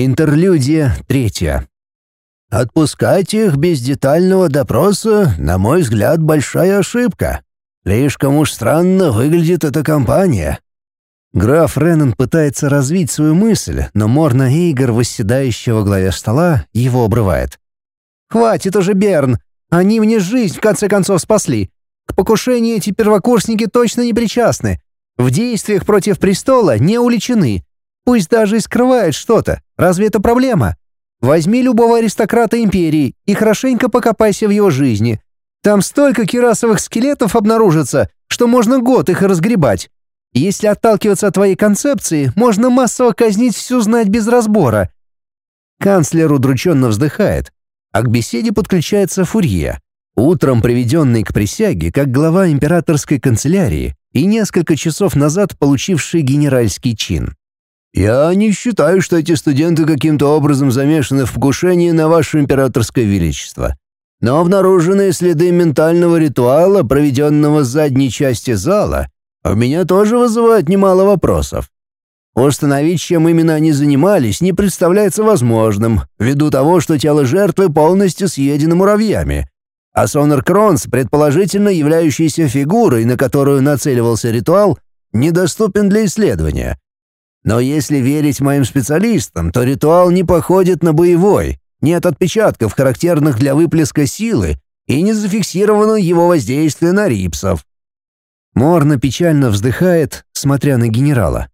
Интерлюдия третья. Отпускать их без детального допроса, на мой взгляд, большая ошибка. Слишком уж странно выглядит эта компания. Граф Реннон пытается развить свою мысль, но Морна Эйгор, восседающего во главе стола, его обрывает. «Хватит уже, Берн! Они мне жизнь в конце концов спасли. К покушению эти первокурсники точно не причастны. В действиях против престола не уличены. Пусть даже и скрывают что-то. Разве это проблема? Возьми любого аристократа империи и хорошенько покопайся в его жизни. Там столько кирасовых скелетов обнаружится, что можно год их разгребать. Если отталкиваться от твоей концепции, можно массово казнить всю знать без разбора». Канцлер удрученно вздыхает, а к беседе подключается Фурье, утром приведенный к присяге как глава императорской канцелярии и несколько часов назад получивший генеральский чин. «Я не считаю, что эти студенты каким-то образом замешаны в покушении на ваше императорское величество. Но обнаруженные следы ментального ритуала, проведенного в задней части зала, у меня тоже вызывают немало вопросов. Установить, чем именно они занимались, не представляется возможным, ввиду того, что тело жертвы полностью съедено муравьями. А Сонор Кронс, предположительно являющийся фигурой, на которую нацеливался ритуал, недоступен для исследования. Но если верить моим специалистам, то ритуал не походит на боевой, нет отпечатков, характерных для выплеска силы, и не зафиксировано его воздействие на рипсов. Морна печально вздыхает, смотря на генерала.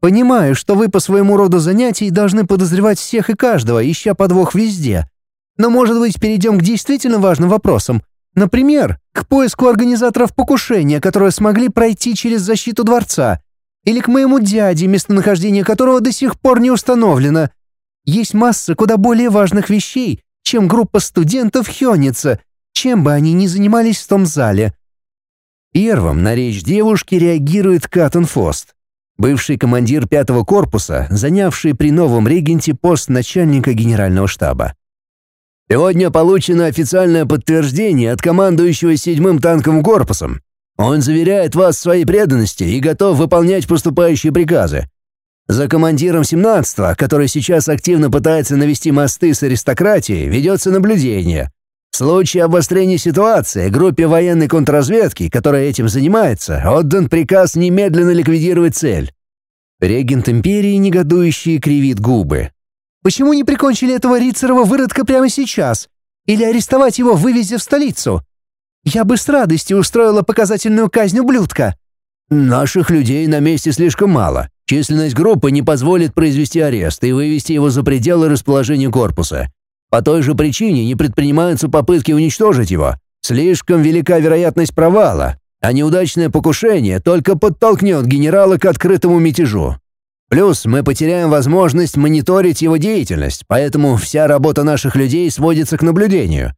«Понимаю, что вы по своему роду занятий должны подозревать всех и каждого, ища подвох везде. Но, может быть, перейдем к действительно важным вопросам. Например, к поиску организаторов покушения, которые смогли пройти через защиту дворца. Или к моему дяде, местонахождение которого до сих пор не установлено. Есть масса куда более важных вещей, чем группа студентов Хёница, чем бы они ни занимались в том зале. Первым на речь девушки реагирует Каттон Фост, бывший командир пятого корпуса, занявший при новом регенте пост начальника генерального штаба. Сегодня получено официальное подтверждение от командующего седьмым танковым корпусом. Он заверяет вас в своей преданности и готов выполнять поступающие приказы. За командиром 17-го, который сейчас активно пытается навести мосты с аристократией, ведется наблюдение. В случае обострения ситуации группе военной контрразведки, которая этим занимается, отдан приказ немедленно ликвидировать цель. Регент империи негодующий кривит губы. Почему не прикончили этого Рицерова выродка прямо сейчас? Или арестовать его, вывезя в столицу? Я бы с радостью устроила показательную казнь ублюдка. Наших людей на месте слишком мало. Численность группы не позволит произвести арест и вывести его за пределы расположения корпуса. По той же причине не предпринимаются попытки уничтожить его. Слишком велика вероятность провала, а неудачное покушение только подтолкнет генерала к открытому мятежу. Плюс мы потеряем возможность мониторить его деятельность, поэтому вся работа наших людей сводится к наблюдению.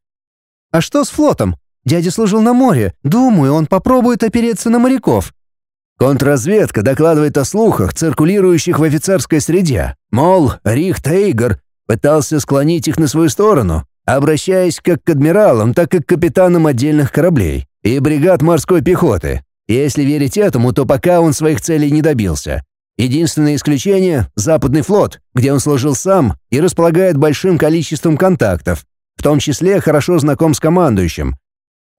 А что с флотом? Дядя служил на море. Думаю, он попробует опереться на моряков. Контрразведка докладывает о слухах, циркулирующих в офицерской среде. Мол, Рих Тейгер Пытался склонить их на свою сторону, обращаясь как к адмиралам, так и к капитанам отдельных кораблей и бригад морской пехоты. Если верить этому, то пока он своих целей не добился. Единственное исключение — Западный флот, где он служил сам и располагает большим количеством контактов, в том числе хорошо знаком с командующим.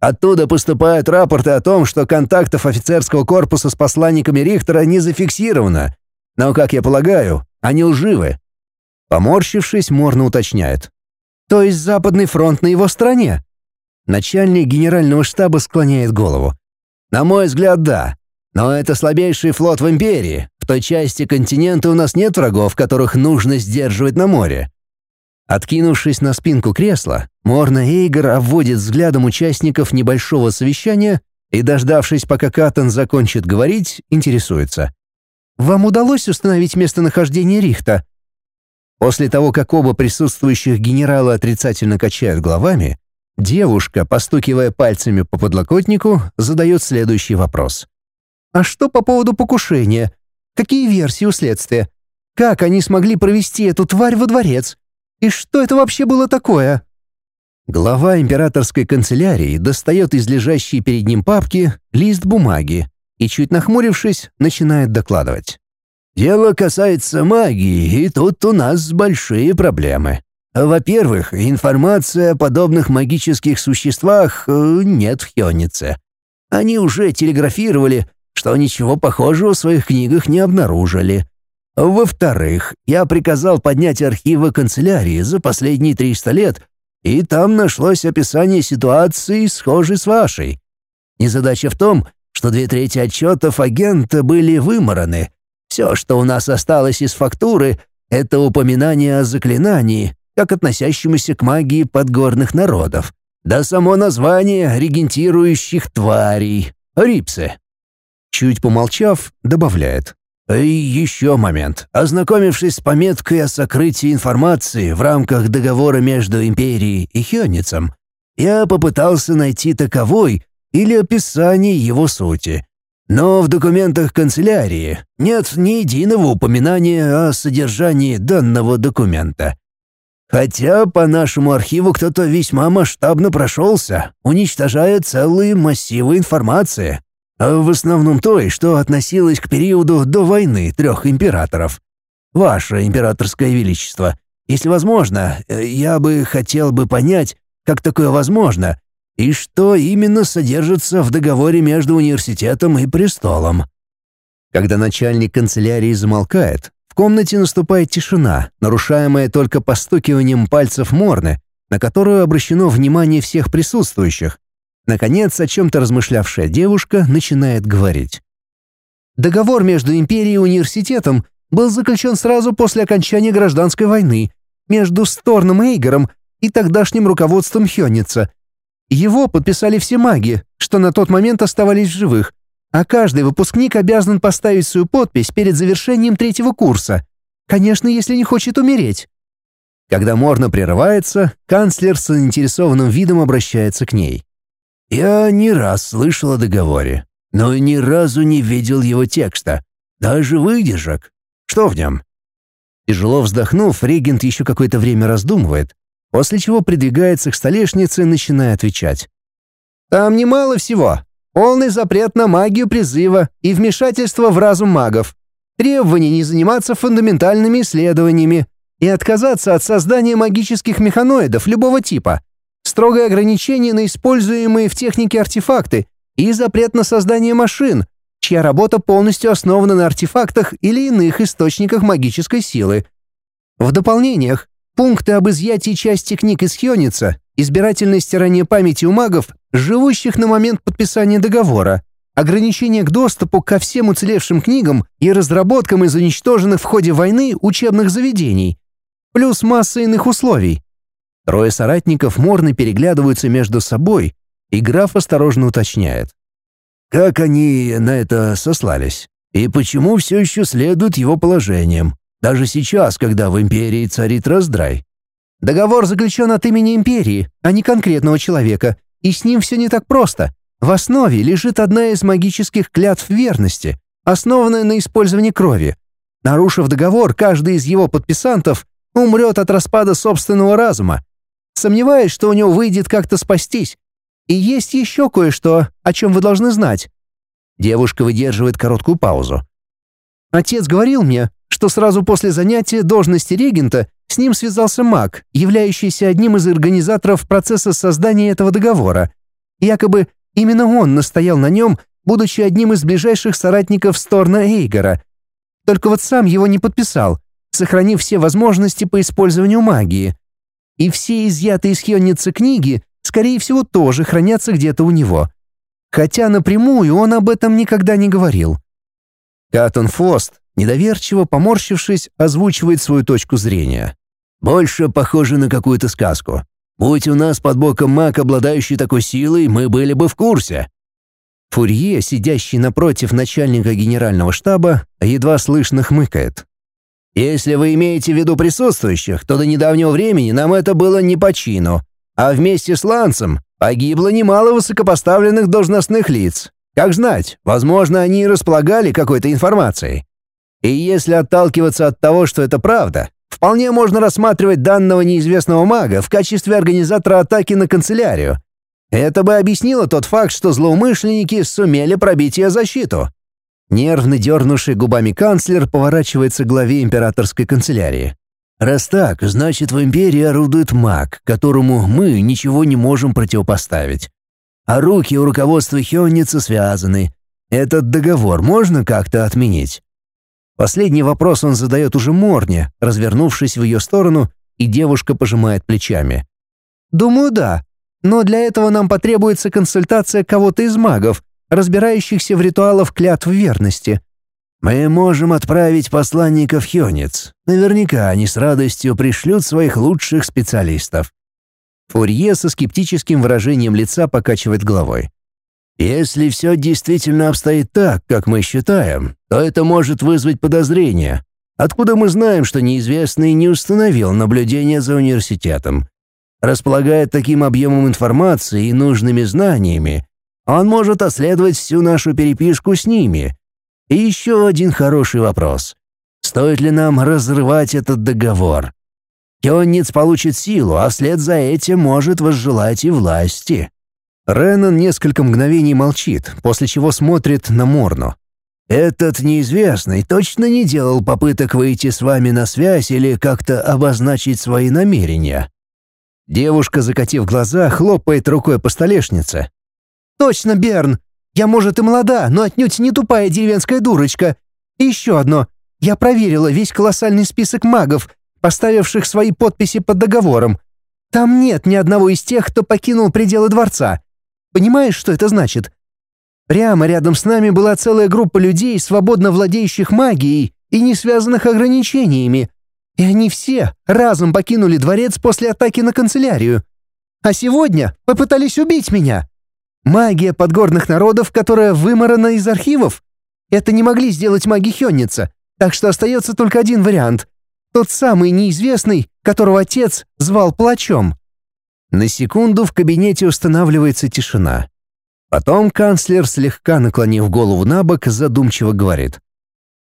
Оттуда поступают рапорты о том, что контактов офицерского корпуса с посланниками Рихтера не зафиксировано, но, как я полагаю, они лживы. Поморщившись, Морно уточняет. «То есть Западный фронт на его стороне?» Начальник генерального штаба склоняет голову. «На мой взгляд, да. Но это слабейший флот в Империи. В той части континента у нас нет врагов, которых нужно сдерживать на море». Откинувшись на спинку кресла, Морна Эйгор обводит взглядом участников небольшого совещания и, дождавшись, пока Каттон закончит говорить, интересуется. «Вам удалось установить местонахождение Рихта?» После того, как оба присутствующих генерала отрицательно качают головами, девушка, постукивая пальцами по подлокотнику, задает следующий вопрос. «А что по поводу покушения? Какие версии у следствия? Как они смогли провести эту тварь во дворец? И что это вообще было такое?» Глава императорской канцелярии достает из лежащей перед ним папки лист бумаги и, чуть нахмурившись, начинает докладывать. Дело касается магии, и тут у нас большие проблемы. Во-первых, информация о подобных магических существах э, нет в Хённице. Они уже телеграфировали, что ничего похожего в своих книгах не обнаружили. Во-вторых, я приказал поднять архивы канцелярии за последние 300 лет, и там нашлось описание ситуации, схожей с вашей. Незадача в том, что две трети отчетов агента были вымораны. Все, что у нас осталось из фактуры, это упоминание о заклинании, как относящемуся к магии подгорных народов. Да само название регентирующих тварей — рипсы. Чуть помолчав, добавляет. И еще момент. Ознакомившись с пометкой о сокрытии информации в рамках договора между Империей и Хённицем, я попытался найти таковой или описание его сути. Но в документах канцелярии нет ни единого упоминания о содержании данного документа. Хотя по нашему архиву кто-то весьма масштабно прошелся, уничтожая целые массивы информации, в основном той, что относилась к периоду до войны трех императоров. Ваше императорское величество, если возможно, э, я бы хотел бы понять, как такое возможно, и что именно содержится в договоре между университетом и престолом. Когда начальник канцелярии замолкает, в комнате наступает тишина, нарушаемая только постукиванием пальцев Морны, на которую обращено внимание всех присутствующих. Наконец, о чем-то размышлявшая девушка начинает говорить. Договор между империей и университетом был заключен сразу после окончания гражданской войны между Сторном Эйгером и тогдашним руководством Хённица. Его подписали все маги, что на тот момент оставались в живых, а каждый выпускник обязан поставить свою подпись перед завершением третьего курса. Конечно, если не хочет умереть. Когда Морна прерывается, канцлер с заинтересованным видом обращается к ней. Я не раз слышал о договоре, но ни разу не видел его текста, даже выдержек. Что в нем? Тяжело вздохнув, регент еще какое-то время раздумывает, после чего придвигается к столешнице и начинает отвечать. «Там немало всего. Полный запрет на магию призыва и вмешательство в разум магов. Требование не заниматься фундаментальными исследованиями и отказаться от создания магических механоидов любого типа — строгое ограничение на используемые в технике артефакты и запрет на создание машин, чья работа полностью основана на артефактах или иных источниках магической силы. В дополнениях, пункты об изъятии части книг из Хёница, избирательное стирание памяти у магов, живущих на момент подписания договора, ограничение к доступу ко всем уцелевшим книгам и разработкам из уничтоженных в ходе войны учебных заведений, плюс масса иных условий. Трое соратников морно переглядываются между собой, и граф осторожно уточняет. «Как они на это сослались? И почему все еще следуют его положениям, даже сейчас, когда в империи царит раздрай?» «Договор заключен от имени империи, а не конкретного человека, и с ним все не так просто. В основе лежит одна из магических клятв верности, основанная на использовании крови. Нарушив договор, каждый из его подписантов умрет от распада собственного разума, Сомневаюсь, что у него выйдет как-то спастись. И есть еще кое-что, о чем вы должны знать». Девушка выдерживает короткую паузу. «Отец говорил мне, что сразу после занятия должности регента с ним связался маг, являющийся одним из организаторов процесса создания этого договора. Якобы именно он настоял на нем, будучи одним из ближайших соратников Сторна Эйгора. Только вот сам его не подписал, сохранив все возможности по использованию магии. И все изъятые из Хённицы книги, скорее всего, тоже хранятся где-то у него. Хотя напрямую он об этом никогда не говорил. Катон Фост, недоверчиво поморщившись, озвучивает свою точку зрения. «Больше похоже на какую-то сказку. Будь у нас под боком маг, обладающий такой силой, мы были бы в курсе». Фурье, сидящий напротив начальника генерального штаба, едва слышно хмыкает. Если вы имеете в виду присутствующих, то до недавнего времени нам это было не по чину, а вместе с Лансом погибло немало высокопоставленных должностных лиц. Как знать, возможно, они и располагали какой-то информацией. И если отталкиваться от того, что это правда, вполне можно рассматривать данного неизвестного мага в качестве организатора атаки на канцелярию. Это бы объяснило тот факт, что злоумышленники сумели пробить ее защиту. Нервно дернувший губами канцлер поворачивается к главе императорской канцелярии. «Раз так, значит, в империи орудует маг, которому мы ничего не можем противопоставить. А руки у руководства Хённица связаны. Этот договор можно как-то отменить?» Последний вопрос он задает уже Морне, развернувшись в ее сторону, и девушка пожимает плечами. «Думаю, да. Но для этого нам потребуется консультация кого-то из магов, разбирающихся в ритуалах клятв верности. Мы можем отправить посланников Хёнец. Наверняка они с радостью пришлют своих лучших специалистов. Фурье со скептическим выражением лица покачивает головой. Если все действительно обстоит так, как мы считаем, то это может вызвать подозрения. Откуда мы знаем, что неизвестный не установил наблюдение за университетом? Располагая таким объемом информации и нужными знаниями, он может оследовать всю нашу переписку с ними. И еще один хороший вопрос. Стоит ли нам разрывать этот договор? Кённиц получит силу, а вслед за этим может возжелать и власти. Реннон несколько мгновений молчит, после чего смотрит на Морну. «Этот неизвестный точно не делал попыток выйти с вами на связь или как-то обозначить свои намерения?» Девушка, закатив глаза, хлопает рукой по столешнице. «Точно, Берн! Я, может, и молода, но отнюдь не тупая деревенская дурочка. И еще одно. Я проверила весь колоссальный список магов, поставивших свои подписи под договором. Там нет ни одного из тех, кто покинул пределы дворца. Понимаешь, что это значит? Прямо рядом с нами была целая группа людей, свободно владеющих магией и не связанных ограничениями. И они все разом покинули дворец после атаки на канцелярию. А сегодня попытались убить меня. Магия подгорных народов, которая выморана из архивов? Это не могли сделать маги Хённица, так что остается только один вариант. Тот самый неизвестный, которого отец звал Плачом. На секунду в кабинете устанавливается тишина. Потом канцлер, слегка наклонив голову на бок, задумчиво говорит.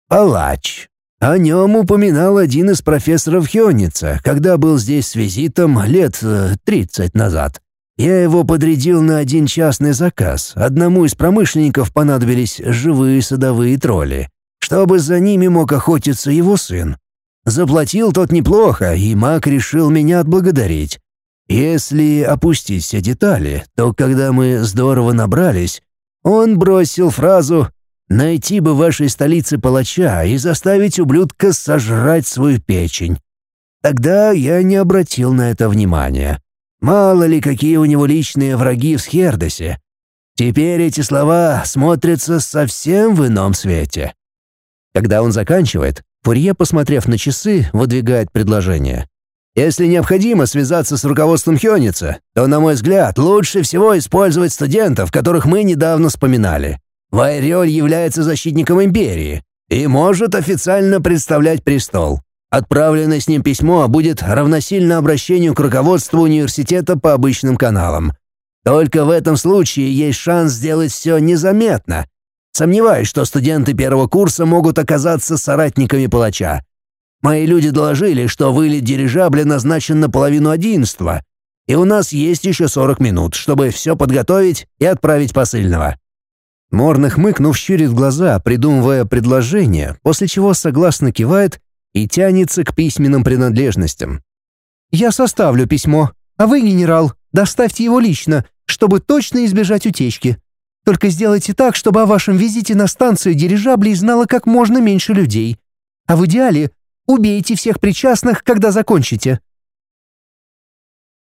«Палач. О нем упоминал один из профессоров Хённица, когда был здесь с визитом лет э, тридцать назад. Я его подрядил на один частный заказ. Одному из промышленников понадобились живые садовые тролли, чтобы за ними мог охотиться его сын. Заплатил тот неплохо, и маг решил меня отблагодарить. Если опустить все детали, то когда мы здорово набрались, он бросил фразу «Найти бы вашей столице палача и заставить ублюдка сожрать свою печень». Тогда я не обратил на это внимания. Мало ли, какие у него личные враги в Схердосе. Теперь эти слова смотрятся совсем в ином свете. Когда он заканчивает, Фурье, посмотрев на часы, выдвигает предложение. Если необходимо связаться с руководством Хёница, то, на мой взгляд, лучше всего использовать студентов, которых мы недавно вспоминали. Вайрёль является защитником империи и может официально представлять престол. Отправленное с ним письмо будет равносильно обращению к руководству университета по обычным каналам. Только в этом случае есть шанс сделать все незаметно. Сомневаюсь, что студенты первого курса могут оказаться соратниками палача. Мои люди доложили, что вылет дирижабля назначен на половину одиннадцатого, и у нас есть еще 40 минут, чтобы все подготовить и отправить посыльного». Морно хмыкнув, щурит глаза, придумывая предложение, после чего согласно кивает и тянется к письменным принадлежностям. «Я составлю письмо, а вы, генерал, доставьте его лично, чтобы точно избежать утечки. Только сделайте так, чтобы о вашем визите на станцию дирижаблей знало как можно меньше людей. А в идеале убейте всех причастных, когда закончите».